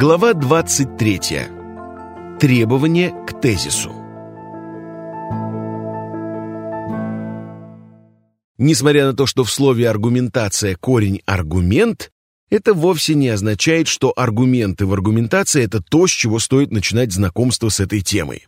Глава 23. Требования к тезису. Несмотря на то, что в слове «аргументация» корень «аргумент», это вовсе не означает, что аргументы в аргументации – это то, с чего стоит начинать знакомство с этой темой.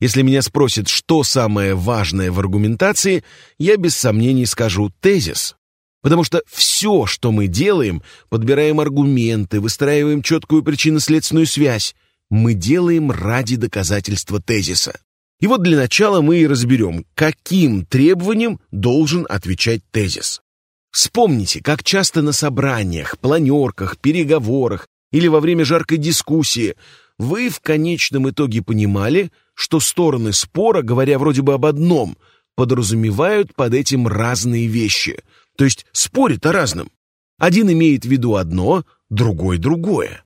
Если меня спросят, что самое важное в аргументации, я без сомнений скажу «тезис». Потому что все, что мы делаем, подбираем аргументы, выстраиваем четкую причинно-следственную связь, мы делаем ради доказательства тезиса. И вот для начала мы и разберем, каким требованиям должен отвечать тезис. Вспомните, как часто на собраниях, планерках, переговорах или во время жаркой дискуссии вы в конечном итоге понимали, что стороны спора, говоря вроде бы об одном, подразумевают под этим разные вещи, то есть спорят о разном. Один имеет в виду одно, другой другое.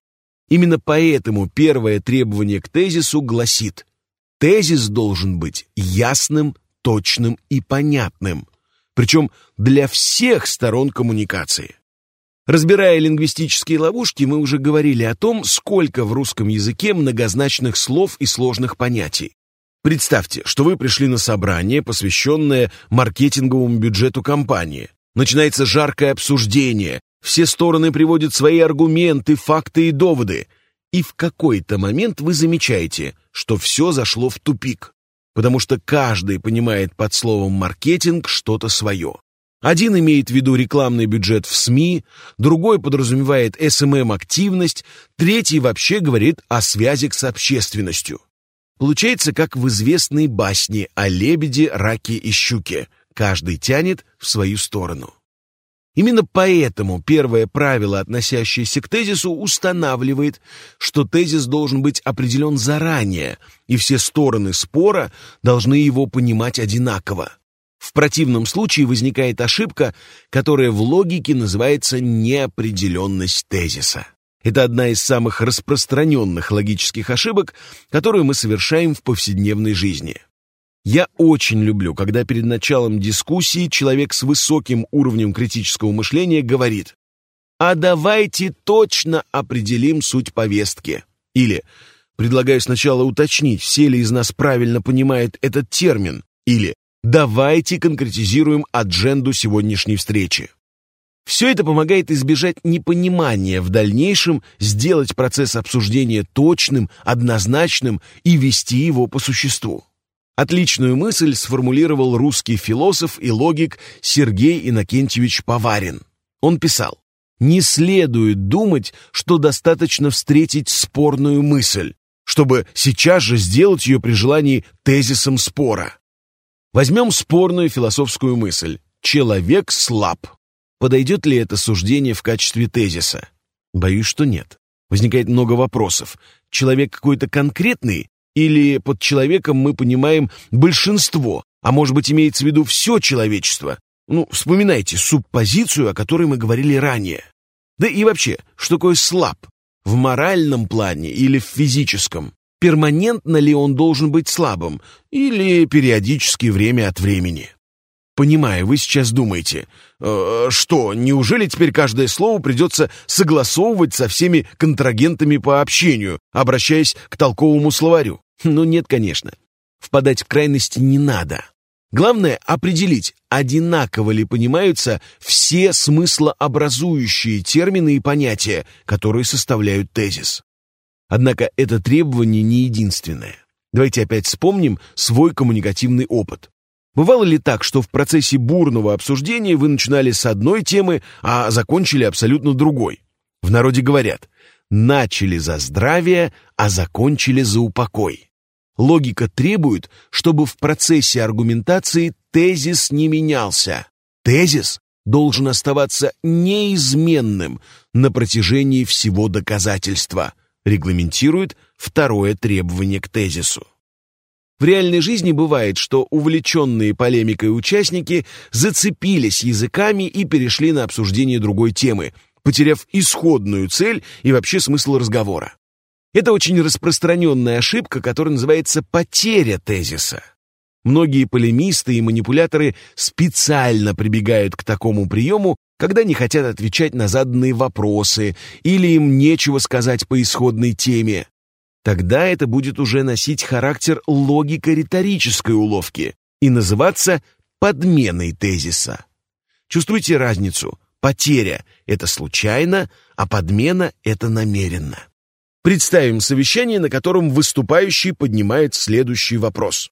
Именно поэтому первое требование к тезису гласит Тезис должен быть ясным, точным и понятным, причем для всех сторон коммуникации. Разбирая лингвистические ловушки, мы уже говорили о том, сколько в русском языке многозначных слов и сложных понятий. Представьте, что вы пришли на собрание, посвященное маркетинговому бюджету компании. Начинается жаркое обсуждение, все стороны приводят свои аргументы, факты и доводы – и в какой-то момент вы замечаете, что все зашло в тупик, потому что каждый понимает под словом «маркетинг» что-то свое. Один имеет в виду рекламный бюджет в СМИ, другой подразумевает СММ-активность, третий вообще говорит о связи с общественностью. Получается, как в известной басне о лебеде, раке и щуке. Каждый тянет в свою сторону. Именно поэтому первое правило, относящееся к тезису, устанавливает, что тезис должен быть определен заранее, и все стороны спора должны его понимать одинаково. В противном случае возникает ошибка, которая в логике называется неопределенность тезиса. Это одна из самых распространенных логических ошибок, которую мы совершаем в повседневной жизни. Я очень люблю, когда перед началом дискуссии человек с высоким уровнем критического мышления говорит «А давайте точно определим суть повестки». Или «Предлагаю сначала уточнить, все ли из нас правильно понимают этот термин». Или «Давайте конкретизируем адженду сегодняшней встречи». Все это помогает избежать непонимания в дальнейшем, сделать процесс обсуждения точным, однозначным и вести его по существу. Отличную мысль сформулировал русский философ и логик Сергей Иннокентьевич Поварин. Он писал, «Не следует думать, что достаточно встретить спорную мысль, чтобы сейчас же сделать ее при желании тезисом спора. Возьмем спорную философскую мысль «человек слаб». Подойдет ли это суждение в качестве тезиса? Боюсь, что нет. Возникает много вопросов. Человек какой-то конкретный или под человеком мы понимаем большинство, а может быть имеется в виду все человечество? Ну, вспоминайте субпозицию, о которой мы говорили ранее. Да и вообще, что такое слаб? В моральном плане или в физическом? Перманентно ли он должен быть слабым? Или периодически время от времени? Понимаю, вы сейчас думаете, э, что, неужели теперь каждое слово придется согласовывать со всеми контрагентами по общению, обращаясь к толковому словарю? Ну нет, конечно. Впадать в крайности не надо. Главное определить, одинаково ли понимаются все смыслообразующие термины и понятия, которые составляют тезис. Однако это требование не единственное. Давайте опять вспомним свой коммуникативный опыт. Бывало ли так, что в процессе бурного обсуждения вы начинали с одной темы, а закончили абсолютно другой? В народе говорят «начали за здравие, а закончили за упокой». Логика требует, чтобы в процессе аргументации тезис не менялся. Тезис должен оставаться неизменным на протяжении всего доказательства, регламентирует второе требование к тезису. В реальной жизни бывает, что увлеченные полемикой участники зацепились языками и перешли на обсуждение другой темы, потеряв исходную цель и вообще смысл разговора. Это очень распространенная ошибка, которая называется потеря тезиса. Многие полемисты и манипуляторы специально прибегают к такому приему, когда не хотят отвечать на заданные вопросы или им нечего сказать по исходной теме. Тогда это будет уже носить характер логико-риторической уловки и называться подменой тезиса. Чувствуете разницу? Потеря — это случайно, а подмена — это намеренно. Представим совещание, на котором выступающий поднимает следующий вопрос.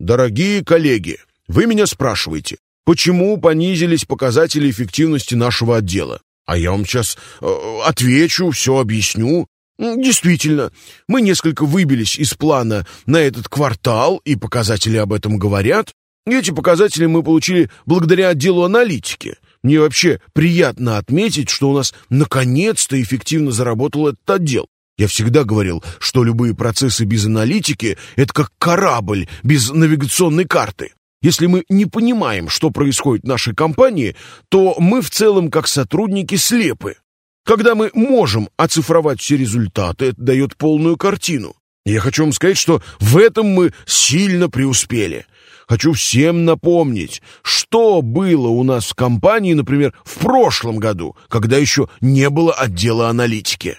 «Дорогие коллеги, вы меня спрашиваете, почему понизились показатели эффективности нашего отдела? А я вам сейчас э, отвечу, все объясню. Действительно, мы несколько выбились из плана на этот квартал, и показатели об этом говорят. Эти показатели мы получили благодаря отделу аналитики. Мне вообще приятно отметить, что у нас наконец-то эффективно заработал этот отдел. Я всегда говорил, что любые процессы без аналитики — это как корабль без навигационной карты. Если мы не понимаем, что происходит в нашей компании, то мы в целом как сотрудники слепы. Когда мы можем оцифровать все результаты, это дает полную картину. Я хочу вам сказать, что в этом мы сильно преуспели. Хочу всем напомнить, что было у нас в компании, например, в прошлом году, когда еще не было отдела аналитики.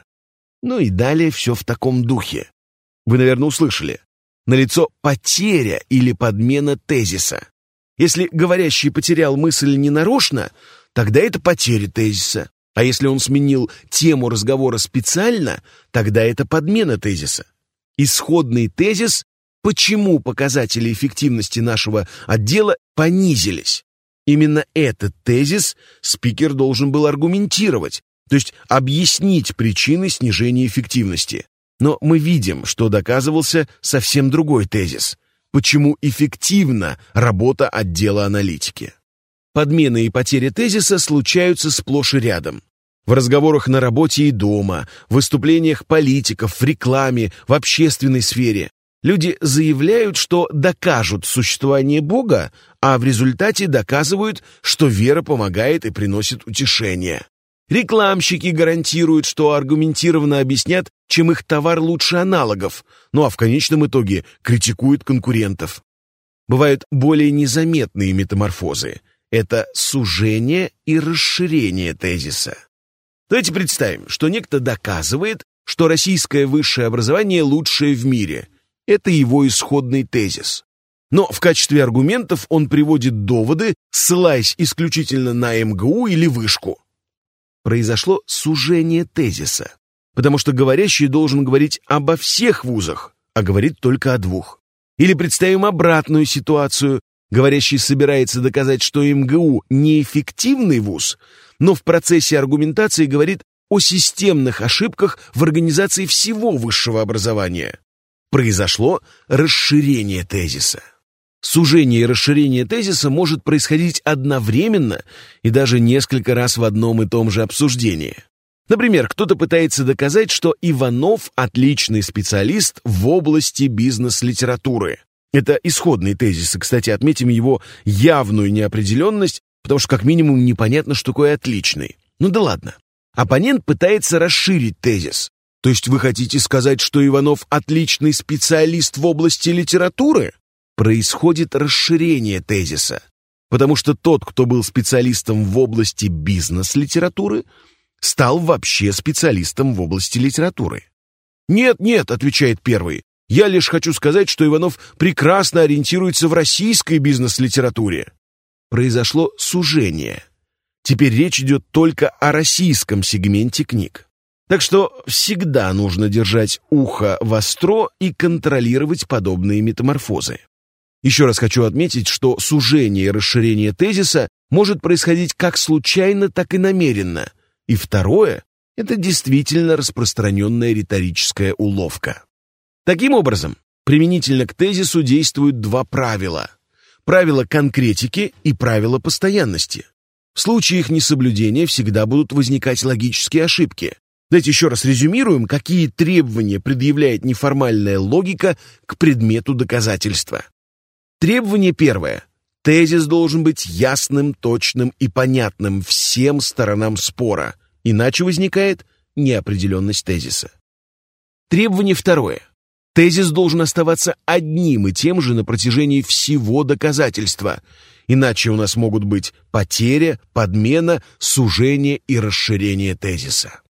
Ну и далее все в таком духе. Вы, наверное, услышали. Налицо потеря или подмена тезиса. Если говорящий потерял мысль ненарочно, тогда это потеря тезиса. А если он сменил тему разговора специально, тогда это подмена тезиса. Исходный тезис почему показатели эффективности нашего отдела понизились. Именно этот тезис спикер должен был аргументировать, то есть объяснить причины снижения эффективности. Но мы видим, что доказывался совсем другой тезис. Почему эффективна работа отдела аналитики? Подмены и потери тезиса случаются сплошь и рядом. В разговорах на работе и дома, в выступлениях политиков, в рекламе, в общественной сфере. Люди заявляют, что докажут существование Бога, а в результате доказывают, что вера помогает и приносит утешение. Рекламщики гарантируют, что аргументированно объяснят, чем их товар лучше аналогов, ну а в конечном итоге критикуют конкурентов. Бывают более незаметные метаморфозы. Это сужение и расширение тезиса. Давайте представим, что некто доказывает, что российское высшее образование лучшее в мире. Это его исходный тезис. Но в качестве аргументов он приводит доводы, ссылаясь исключительно на МГУ или вышку произошло сужение тезиса, потому что говорящий должен говорить обо всех вузах, а говорит только о двух. Или представим обратную ситуацию. Говорящий собирается доказать, что МГУ неэффективный вуз, но в процессе аргументации говорит о системных ошибках в организации всего высшего образования. Произошло расширение тезиса. Сужение и расширение тезиса может происходить одновременно и даже несколько раз в одном и том же обсуждении. Например, кто-то пытается доказать, что Иванов – отличный специалист в области бизнес-литературы. Это исходный тезис, и, кстати, отметим его явную неопределенность, потому что как минимум непонятно, что такое «отличный». Ну да ладно. Оппонент пытается расширить тезис. То есть вы хотите сказать, что Иванов – отличный специалист в области литературы? Происходит расширение тезиса, потому что тот, кто был специалистом в области бизнес-литературы, стал вообще специалистом в области литературы. «Нет, нет», — отвечает первый, «я лишь хочу сказать, что Иванов прекрасно ориентируется в российской бизнес-литературе». Произошло сужение. Теперь речь идет только о российском сегменте книг. Так что всегда нужно держать ухо востро и контролировать подобные метаморфозы. Еще раз хочу отметить, что сужение и расширение тезиса может происходить как случайно, так и намеренно. И второе – это действительно распространенная риторическая уловка. Таким образом, применительно к тезису действуют два правила. Правило конкретики и правило постоянности. В случае их несоблюдения всегда будут возникать логические ошибки. Давайте еще раз резюмируем, какие требования предъявляет неформальная логика к предмету доказательства. Требование первое. Тезис должен быть ясным, точным и понятным всем сторонам спора, иначе возникает неопределенность тезиса. Требование второе. Тезис должен оставаться одним и тем же на протяжении всего доказательства, иначе у нас могут быть потеря, подмена, сужение и расширение тезиса.